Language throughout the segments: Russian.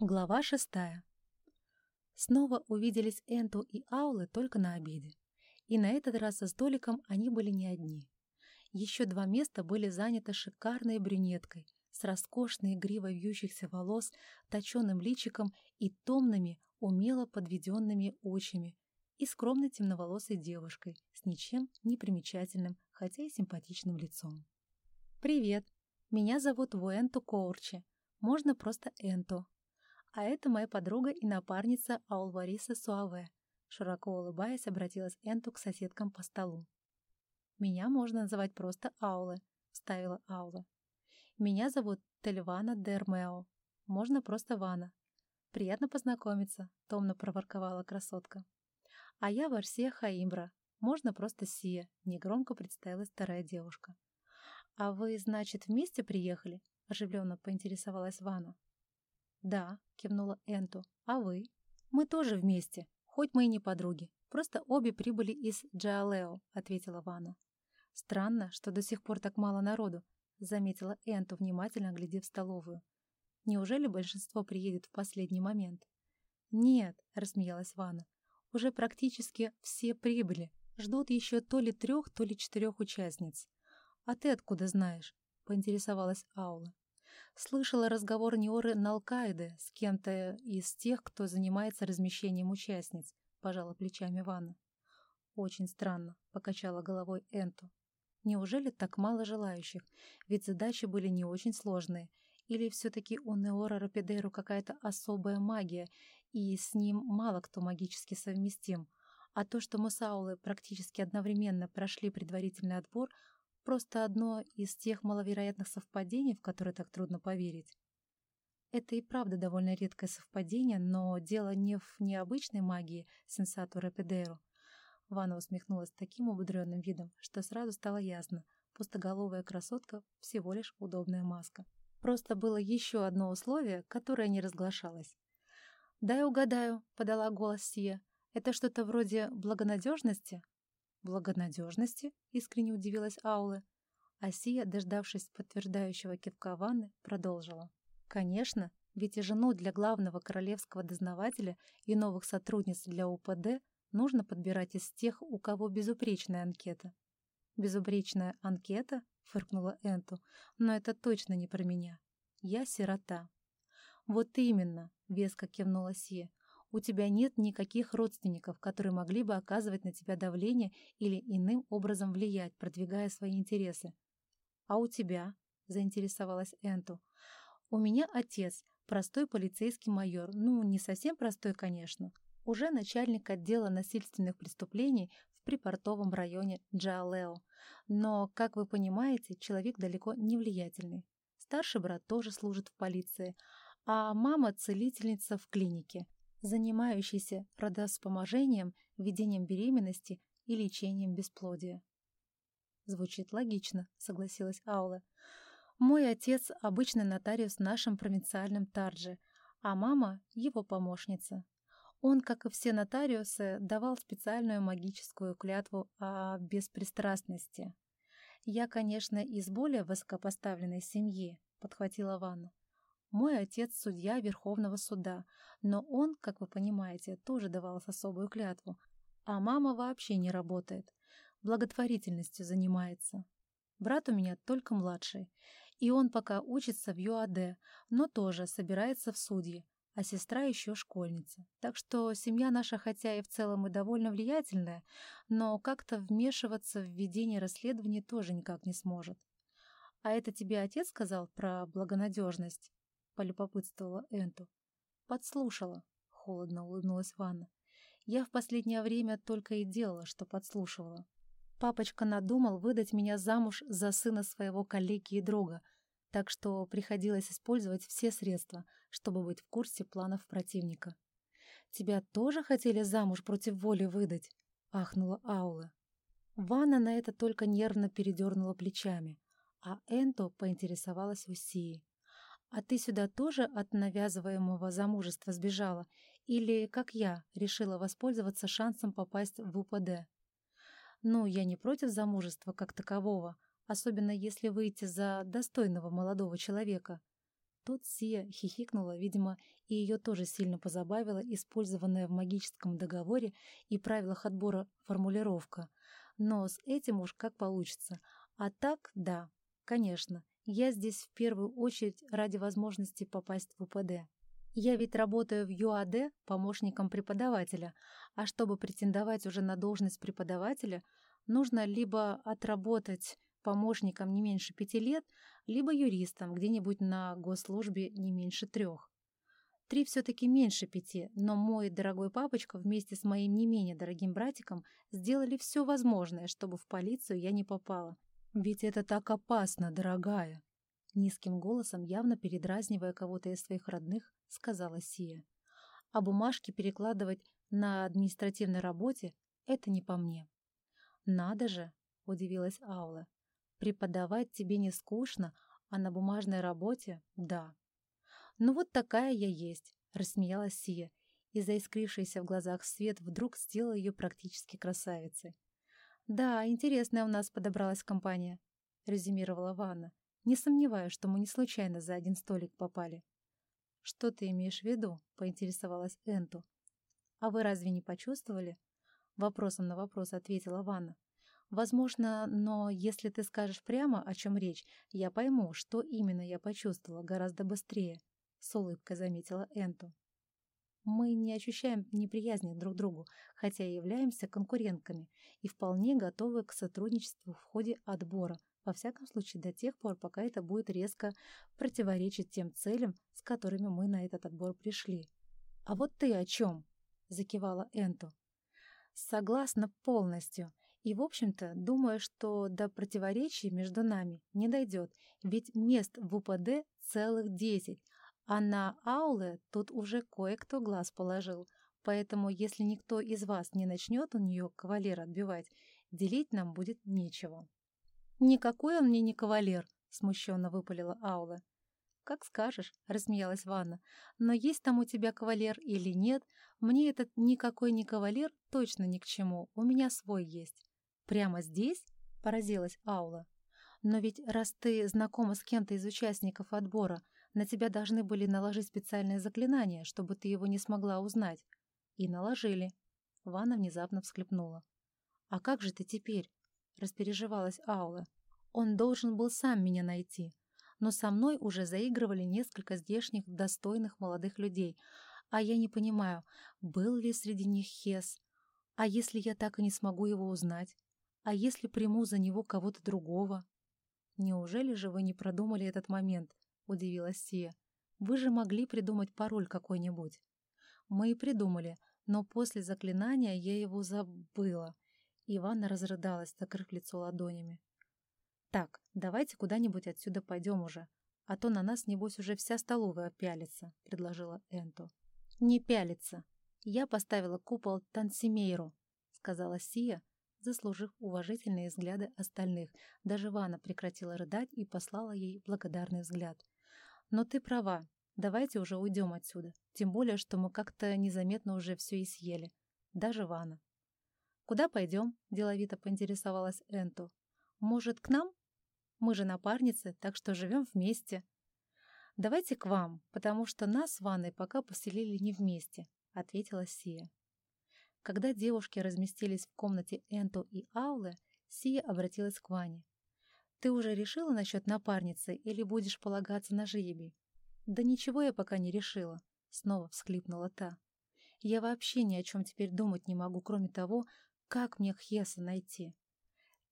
Глава шестая. Снова увиделись Энту и Аулы только на обеде. И на этот раз со столиком они были не одни. Еще два места были заняты шикарной брюнеткой с роскошной гривой вьющихся волос, точеным личиком и томными, умело подведенными очами, и скромной темноволосой девушкой с ничем не примечательным, хотя и симпатичным лицом. «Привет, меня зовут Вуэнту Коурчи, можно просто Энту», а это моя подруга и напарница Аулвариса Суаве. Широко улыбаясь, обратилась Энту к соседкам по столу. «Меня можно называть просто Аулы», — вставила Аула. «Меня зовут Тельвана Дермео. Можно просто Вана. Приятно познакомиться», — томно проворковала красотка. «А я Варсия Хаимбра. Можно просто Сия», — негромко представилась вторая девушка. «А вы, значит, вместе приехали?» — оживленно поинтересовалась Вана. «Да», — кивнула Энту. «А вы?» «Мы тоже вместе, хоть мы и не подруги. Просто обе прибыли из Джаалео», — ответила Вана. «Странно, что до сих пор так мало народу», — заметила Энту, внимательно глядев в столовую. «Неужели большинство приедет в последний момент?» «Нет», — рассмеялась Вана. «Уже практически все прибыли. Ждут еще то ли трех, то ли четырех участниц». «А ты откуда знаешь?» — поинтересовалась Аула. Слышала разговор Ниоры Налкаиды с кем-то из тех, кто занимается размещением участниц, пожала плечами Ванна. Очень странно, покачала головой Энту. Неужели так мало желающих? Ведь задачи были не очень сложные. Или все-таки у Неора Рапидеру какая-то особая магия, и с ним мало кто магически совместим. А то, что Аулой практически одновременно прошли предварительный отбор, Просто одно из тех маловероятных совпадений, в которые так трудно поверить. Это и правда довольно редкое совпадение, но дело не в необычной магии сенсату Рапидеру. Ванна усмехнулась таким умудренным видом, что сразу стало ясно. Пустоголовая красотка — всего лишь удобная маска. Просто было еще одно условие, которое не разглашалось. «Дай угадаю», — подала голос Сия. «Это что-то вроде благонадежности?» «Благонадежности?» — искренне удивилась Аула. Асия, дождавшись подтверждающего кивка Ванны, продолжила. «Конечно, ведь и жену для главного королевского дознавателя и новых сотрудниц для УПД нужно подбирать из тех, у кого безупречная анкета». «Безупречная анкета?» — фыркнула Энту. «Но это точно не про меня. Я сирота». «Вот именно», — веско кивнула Сия у тебя нет никаких родственников, которые могли бы оказывать на тебя давление или иным образом влиять, продвигая свои интересы. А у тебя? заинтересовалась Энту. У меня отец, простой полицейский майор, ну, не совсем простой, конечно, уже начальник отдела насильственных преступлений в припортовом районе Джаалео. Но, как вы понимаете, человек далеко не влиятельный. Старший брат тоже служит в полиции, а мама — целительница в клинике занимающийся родовспоможением, ведением беременности и лечением бесплодия. Звучит логично, согласилась Аула. Мой отец — обычный нотариус в нашем провинциальном Тардже, а мама — его помощница. Он, как и все нотариусы, давал специальную магическую клятву о беспристрастности. «Я, конечно, из более высокопоставленной семьи», — подхватила Ванна. Мой отец — судья Верховного суда, но он, как вы понимаете, тоже давал особую клятву. А мама вообще не работает, благотворительностью занимается. Брат у меня только младший, и он пока учится в ЮАД, но тоже собирается в судьи, а сестра еще школьница. Так что семья наша, хотя и в целом и довольно влиятельная, но как-то вмешиваться в ведение расследования тоже никак не сможет. А это тебе отец сказал про благонадежность? Полюбопытствовала Энту. «Подслушала», — холодно улыбнулась Ванна. «Я в последнее время только и делала, что подслушивала. Папочка надумал выдать меня замуж за сына своего коллеги и друга, так что приходилось использовать все средства, чтобы быть в курсе планов противника. «Тебя тоже хотели замуж против воли выдать?» — ахнула Аула. Ванна на это только нервно передернула плечами, а Энто поинтересовалась у Сии. «А ты сюда тоже от навязываемого замужества сбежала? Или, как я, решила воспользоваться шансом попасть в УПД?» «Ну, я не против замужества как такового, особенно если выйти за достойного молодого человека. Тут Сия хихикнула, видимо, и ее тоже сильно позабавила использованная в магическом договоре и правилах отбора формулировка. Но с этим уж как получится. А так, да, конечно, я здесь в первую очередь ради возможности попасть в УПД. Я ведь работаю в ЮАД помощником преподавателя, а чтобы претендовать уже на должность преподавателя, нужно либо отработать помощником не меньше пяти лет, либо юристом где-нибудь на госслужбе не меньше трех. Три все-таки меньше пяти, но мой дорогой папочка вместе с моим не менее дорогим братиком сделали все возможное, чтобы в полицию я не попала. Ведь это так опасно, дорогая. Низким голосом, явно передразнивая кого-то из своих родных, сказала Сия. А бумажки перекладывать на административной работе — это не по мне. «Надо же!» — удивилась Аула. Преподавать тебе не скучно, а на бумажной работе — да. Ну вот такая я есть, рассмеялась Сия, и заискрившийся в глазах свет вдруг сделал ее практически красавицей. «Да, интересная у нас подобралась компания», — резюмировала Ванна. «Не сомневаюсь, что мы не случайно за один столик попали». «Что ты имеешь в виду?» — поинтересовалась Энту. «А вы разве не почувствовали?» Вопросом на вопрос ответила Ванна. Возможно, но если ты скажешь прямо, о чем речь, я пойму, что именно я почувствовала гораздо быстрее, — с улыбкой заметила Энту. Мы не ощущаем неприязни друг к другу, хотя и являемся конкурентками и вполне готовы к сотрудничеству в ходе отбора, во всяком случае до тех пор, пока это будет резко противоречить тем целям, с которыми мы на этот отбор пришли. «А вот ты о чем?» — закивала Энту. «Согласна полностью. И, в общем-то, думаю, что до противоречий между нами не дойдет, ведь мест в УПД целых десять, а на аулы тут уже кое-кто глаз положил. Поэтому, если никто из вас не начнет у нее кавалера отбивать, делить нам будет нечего. «Никакой он мне не кавалер», — смущенно выпалила Аула. «Как скажешь», — рассмеялась Ванна. «Но есть там у тебя кавалер или нет, мне этот никакой не кавалер точно ни к чему, у меня свой есть». «Прямо здесь?» — поразилась Аула. «Но ведь раз ты знакома с кем-то из участников отбора, на тебя должны были наложить специальное заклинание, чтобы ты его не смогла узнать». И наложили. Ванна внезапно всклепнула. «А как же ты теперь?» — распереживалась Аула. «Он должен был сам меня найти. Но со мной уже заигрывали несколько здешних достойных молодых людей, а я не понимаю, был ли среди них Хес. А если я так и не смогу его узнать? А если приму за него кого-то другого? Неужели же вы не продумали этот момент? Удивилась Сия. Вы же могли придумать пароль какой-нибудь. Мы и придумали, но после заклинания я его забыла. Иванна разрыдалась, закрыв лицо ладонями. «Так, давайте куда-нибудь отсюда пойдем уже, а то на нас, небось, уже вся столовая пялится», — предложила Энту. «Не пялится. Я поставила купол Тансимейру», — сказала Сия, заслужив уважительные взгляды остальных. Даже Вана прекратила рыдать и послала ей благодарный взгляд. «Но ты права. Давайте уже уйдем отсюда. Тем более, что мы как-то незаметно уже все и съели. Даже Вана». «Куда пойдем?» – деловито поинтересовалась Энту. «Может, к нам? Мы же напарницы, так что живем вместе». «Давайте к вам, потому что нас с Ванной пока поселили не вместе», — ответила Сия. Когда девушки разместились в комнате Энту и Аулы, Сия обратилась к Ване. «Ты уже решила насчет напарницы или будешь полагаться на жребий?» «Да ничего я пока не решила», — снова всхлипнула та. «Я вообще ни о чем теперь думать не могу, кроме того, как мне Хеса найти».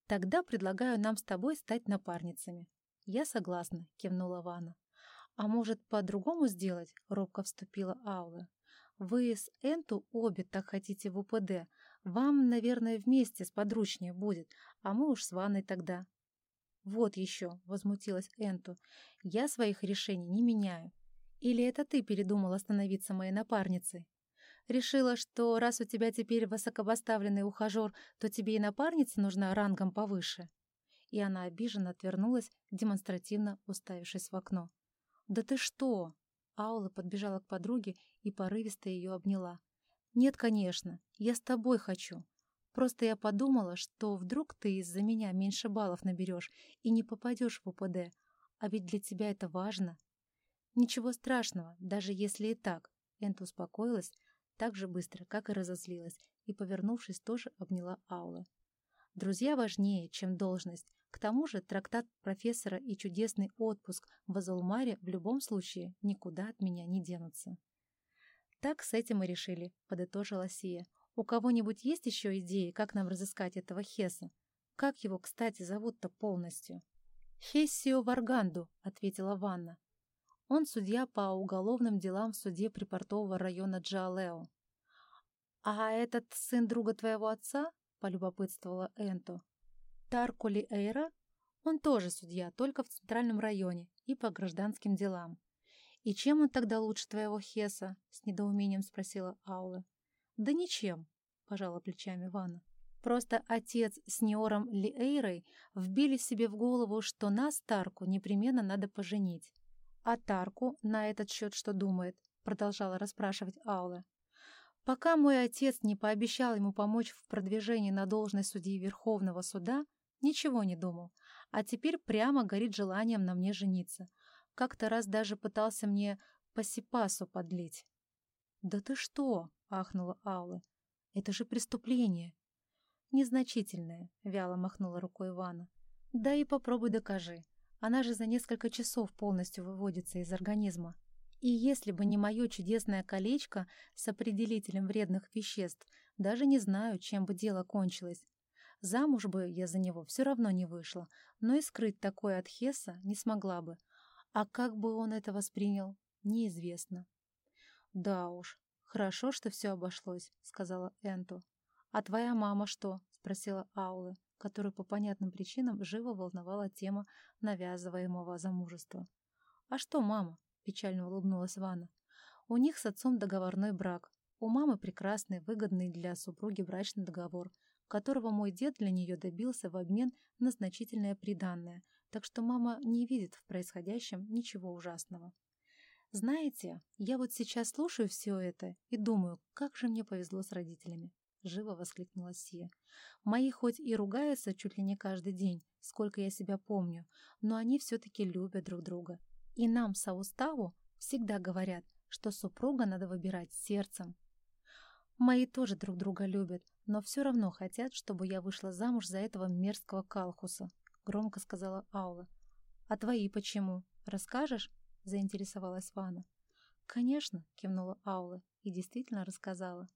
«Тогда предлагаю нам с тобой стать напарницами». «Я согласна», — кивнула Вана. «А может, по-другому сделать?» — робко вступила Аула. Вы с Энту обе так хотите в УПД. Вам, наверное, вместе с подручнее будет, а мы уж с Ванной тогда». «Вот еще», — возмутилась Энту, — «я своих решений не меняю. Или это ты передумала становиться моей напарницей? Решила, что раз у тебя теперь высокопоставленный ухажер, то тебе и напарница нужна рангом повыше?» И она обиженно отвернулась, демонстративно уставившись в окно. «Да ты что?» Аула подбежала к подруге и порывисто ее обняла. «Нет, конечно, я с тобой хочу. Просто я подумала, что вдруг ты из-за меня меньше баллов наберешь и не попадешь в УПД, а ведь для тебя это важно». «Ничего страшного, даже если и так». Энта успокоилась так же быстро, как и разозлилась, и, повернувшись, тоже обняла Аула. «Друзья важнее, чем должность. К тому же трактат профессора и чудесный отпуск в Азулмаре в любом случае никуда от меня не денутся». «Так с этим и решили», — подытожила Сия. «У кого-нибудь есть еще идеи, как нам разыскать этого Хеса? Как его, кстати, зовут-то полностью?» «Хессио Варганду», — ответила Ванна. Он судья по уголовным делам в суде припортового района Джалео. «А этот сын друга твоего отца?» — полюбопытствовала Энто. «Таркули Эйра? Он тоже судья, только в центральном районе и по гражданским делам. «И чем он тогда лучше твоего Хеса?» — с недоумением спросила Аула. «Да ничем», — пожала плечами Ванна. «Просто отец с Неором Лиэйрой вбили себе в голову, что нас, Тарку, непременно надо поженить. А Тарку на этот счет что думает?» — продолжала расспрашивать Аула. «Пока мой отец не пообещал ему помочь в продвижении на должность судьи Верховного суда, ничего не думал, а теперь прямо горит желанием на мне жениться. Как-то раз даже пытался мне посипасу подлить. «Да ты что?» — ахнула Аула. «Это же преступление!» «Незначительное», — вяло махнула рукой Ивана. «Да и попробуй докажи. Она же за несколько часов полностью выводится из организма. И если бы не мое чудесное колечко с определителем вредных веществ, даже не знаю, чем бы дело кончилось. Замуж бы я за него все равно не вышла, но и скрыть такое от Хесса не смогла бы, а как бы он это воспринял, неизвестно. «Да уж, хорошо, что все обошлось», — сказала Энту. «А твоя мама что?» — спросила Аула, которую по понятным причинам живо волновала тема навязываемого замужества. «А что, мама?» — печально улыбнулась Ванна. «У них с отцом договорной брак. У мамы прекрасный, выгодный для супруги брачный договор, которого мой дед для нее добился в обмен на значительное приданное, так что мама не видит в происходящем ничего ужасного. Знаете, я вот сейчас слушаю все это и думаю, как же мне повезло с родителями. Живо воскликнула Сия. Мои хоть и ругаются чуть ли не каждый день, сколько я себя помню, но они все-таки любят друг друга. И нам, Сауставу, всегда говорят, что супруга надо выбирать сердцем. Мои тоже друг друга любят, но все равно хотят, чтобы я вышла замуж за этого мерзкого Калхуса. — громко сказала Аула. «А твои почему? Расскажешь?» — заинтересовалась Вана. «Конечно», — кивнула Аула и действительно рассказала.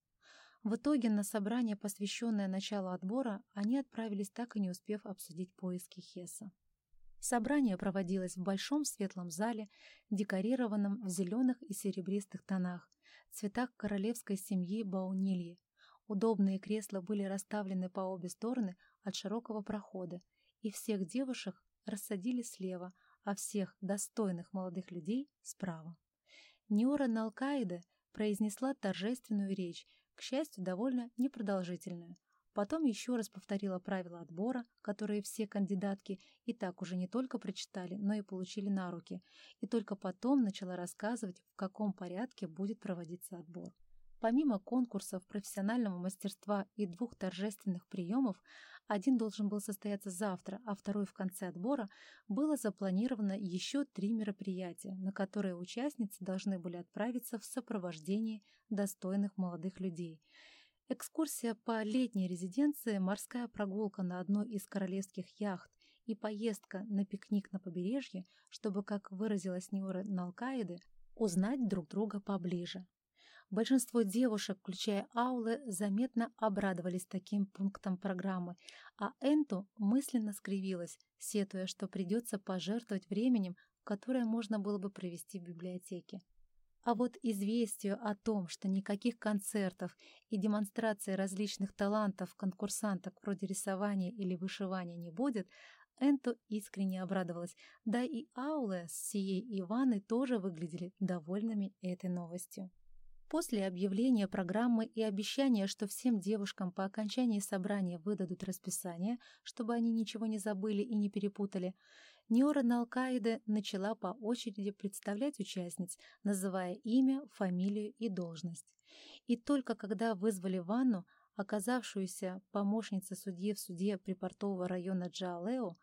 В итоге на собрание, посвященное началу отбора, они отправились, так и не успев обсудить поиски Хеса. Собрание проводилось в большом светлом зале, декорированном в зеленых и серебристых тонах, цветах королевской семьи Баунильи. Удобные кресла были расставлены по обе стороны от широкого прохода, и всех девушек рассадили слева, а всех достойных молодых людей справа. Неора Налкаиде произнесла торжественную речь, к счастью, довольно непродолжительную. Потом еще раз повторила правила отбора, которые все кандидатки и так уже не только прочитали, но и получили на руки, и только потом начала рассказывать, в каком порядке будет проводиться отбор. Помимо конкурсов профессионального мастерства и двух торжественных приемов, один должен был состояться завтра, а второй в конце отбора, было запланировано еще три мероприятия, на которые участницы должны были отправиться в сопровождении достойных молодых людей. Экскурсия по летней резиденции, морская прогулка на одной из королевских яхт и поездка на пикник на побережье, чтобы, как выразилась Ниора Налкаиды, узнать друг друга поближе. Большинство девушек, включая Аулы, заметно обрадовались таким пунктам программы, а Энту мысленно скривилась, сетуя, что придется пожертвовать временем, которое можно было бы провести в библиотеке. А вот известию о том, что никаких концертов и демонстраций различных талантов конкурсанток вроде рисования или вышивания не будет, Энту искренне обрадовалась, да и Ауле с Сией Иваной тоже выглядели довольными этой новостью. После объявления программы и обещания, что всем девушкам по окончании собрания выдадут расписание, чтобы они ничего не забыли и не перепутали, Ниора Налкаиде начала по очереди представлять участниц, называя имя, фамилию и должность. И только когда вызвали ванну, оказавшуюся помощницей судьи в суде припортового района Джаалео,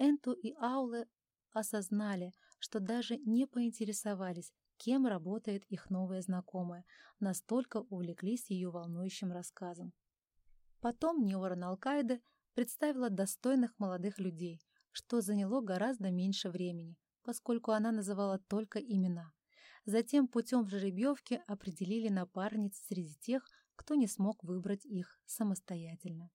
Энту и Ауле осознали, что даже не поинтересовались, кем работает их новая знакомая, настолько увлеклись ее волнующим рассказом. Потом Неоран Алкаиде представила достойных молодых людей, что заняло гораздо меньше времени, поскольку она называла только имена. Затем путем жеребьевки определили напарниц среди тех, кто не смог выбрать их самостоятельно.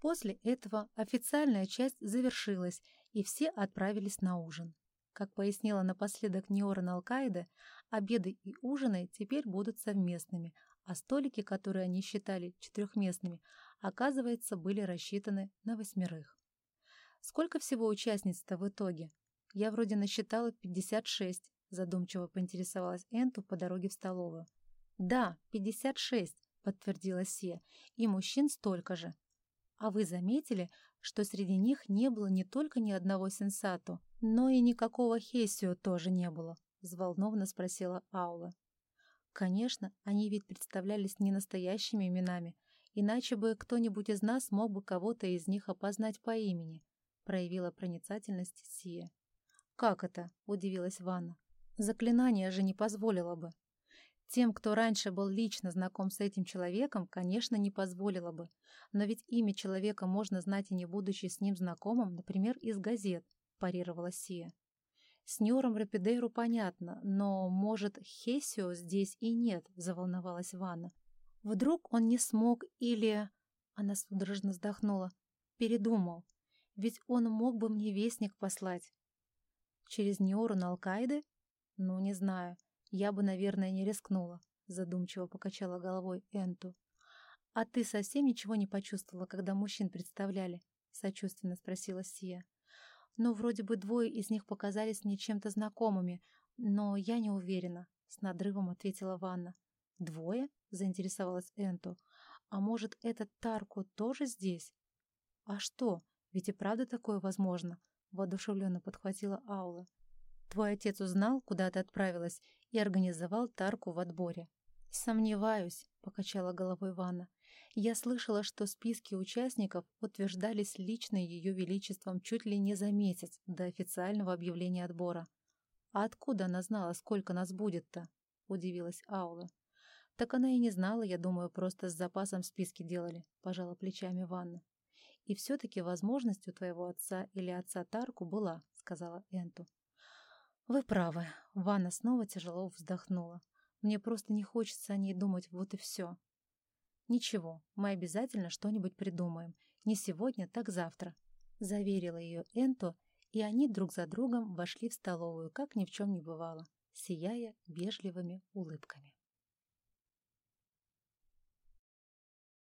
После этого официальная часть завершилась, и все отправились на ужин. Как пояснила напоследок Ниоран Алкаиде, обеды и ужины теперь будут совместными, а столики, которые они считали четырехместными, оказывается, были рассчитаны на восьмерых. Сколько всего участниц-то в итоге? Я вроде насчитала 56, задумчиво поинтересовалась Энту по дороге в столовую. Да, 56, подтвердила Сия, и мужчин столько же. А вы заметили, что среди них не было не только ни одного сенсату, но и никакого Хесио тоже не было? Взволнованно спросила Аула. Конечно, они ведь представлялись не настоящими именами, иначе бы кто-нибудь из нас мог бы кого-то из них опознать по имени, проявила проницательность Сия. «Как это?» — удивилась Ванна. «Заклинание же не позволило бы». Тем, кто раньше был лично знаком с этим человеком, конечно, не позволило бы. Но ведь имя человека можно знать и не будучи с ним знакомым, например, из газет, парировала Сия. С Нюром Рапидейру понятно, но, может, Хесио здесь и нет, заволновалась Ванна. Вдруг он не смог или... Она судорожно вздохнула. Передумал. Ведь он мог бы мне вестник послать. Через Ниору на Алкаиды? Ну, не знаю. Я бы, наверное, не рискнула. Задумчиво покачала головой Энту. «А ты совсем ничего не почувствовала, когда мужчин представляли?» — сочувственно спросила Сия. «Ну, вроде бы двое из них показались мне чем-то знакомыми, но я не уверена», — с надрывом ответила Ванна. «Двое?» — заинтересовалась Энту. «А может, этот Тарку тоже здесь?» «А что? Ведь и правда такое возможно?» — воодушевленно подхватила Аула. «Твой отец узнал, куда ты отправилась, и организовал Тарку в отборе». «Сомневаюсь», — покачала головой Ванна. «Я слышала, что списки участников утверждались лично Ее Величеством чуть ли не за месяц до официального объявления отбора». «А откуда она знала, сколько нас будет-то?» — удивилась Аула. «Так она и не знала, я думаю, просто с запасом списки делали», — пожала плечами Ванна. «И все-таки возможность у твоего отца или отца Тарку была», — сказала Энту. «Вы правы», — Ванна снова тяжело вздохнула. «Мне просто не хочется о ней думать, вот и все». «Ничего, мы обязательно что-нибудь придумаем. Не сегодня, так завтра», — заверила ее Энту, и они друг за другом вошли в столовую, как ни в чем не бывало, сияя вежливыми улыбками.